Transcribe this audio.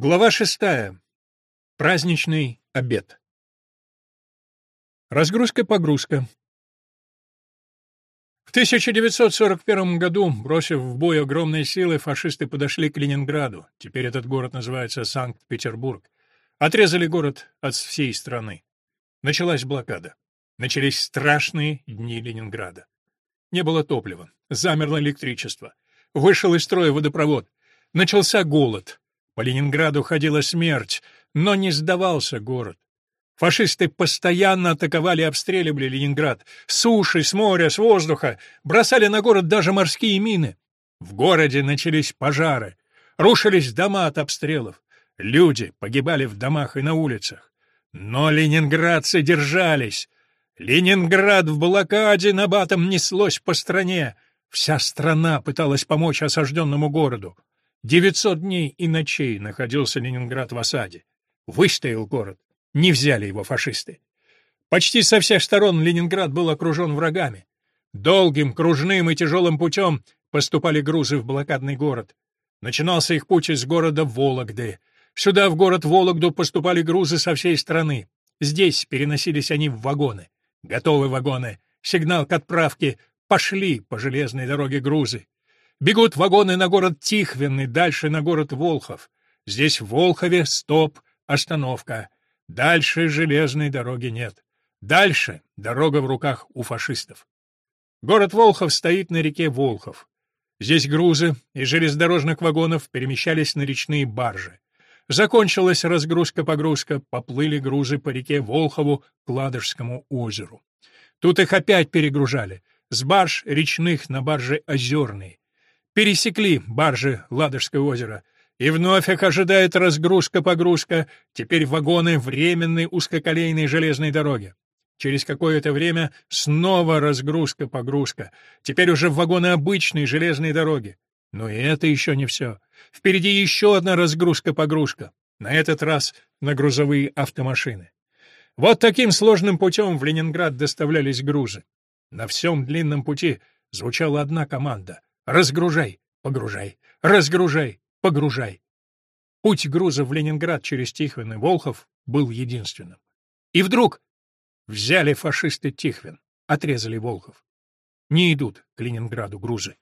Глава шестая. Праздничный обед. Разгрузка-погрузка. В 1941 году, бросив в бой огромные силы, фашисты подошли к Ленинграду, теперь этот город называется Санкт-Петербург, отрезали город от всей страны. Началась блокада. Начались страшные дни Ленинграда. Не было топлива, замерло электричество, вышел из строя водопровод, начался голод — по Ленинграду ходила смерть, но не сдавался город. Фашисты постоянно атаковали и обстреливали Ленинград. С суши, с моря, с воздуха. Бросали на город даже морские мины. В городе начались пожары. Рушились дома от обстрелов. Люди погибали в домах и на улицах. Но ленинградцы держались. Ленинград в блокаде на батом неслось по стране. Вся страна пыталась помочь осажденному городу. 900 дней и ночей находился Ленинград в осаде. Выстоял город. Не взяли его фашисты. Почти со всех сторон Ленинград был окружен врагами. Долгим, кружным и тяжелым путем поступали грузы в блокадный город. Начинался их путь из города Вологды. Сюда, в город Вологду, поступали грузы со всей страны. Здесь переносились они в вагоны. Готовы вагоны. Сигнал к отправке. Пошли по железной дороге грузы. Бегут вагоны на город Тихвин и дальше на город Волхов. Здесь в Волхове стоп, остановка. Дальше железной дороги нет. Дальше дорога в руках у фашистов. Город Волхов стоит на реке Волхов. Здесь грузы из железнодорожных вагонов перемещались на речные баржи. Закончилась разгрузка-погрузка, поплыли грузы по реке Волхову к Ладожскому озеру. Тут их опять перегружали. С барж речных на баржи озерные пересекли баржи Ладожское озеро. И вновь их ожидает разгрузка-погрузка, теперь вагоны временной узкоколейной железной дороги. Через какое-то время снова разгрузка-погрузка, теперь уже вагоны обычной железной дороги. Но и это еще не все. Впереди еще одна разгрузка-погрузка, на этот раз на грузовые автомашины. Вот таким сложным путем в Ленинград доставлялись грузы. На всем длинном пути звучала одна команда Разгружай, погружай, разгружай, погружай. Путь груза в Ленинград через Тихвин и Волхов был единственным. И вдруг взяли фашисты Тихвин, отрезали Волхов. Не идут к Ленинграду грузы.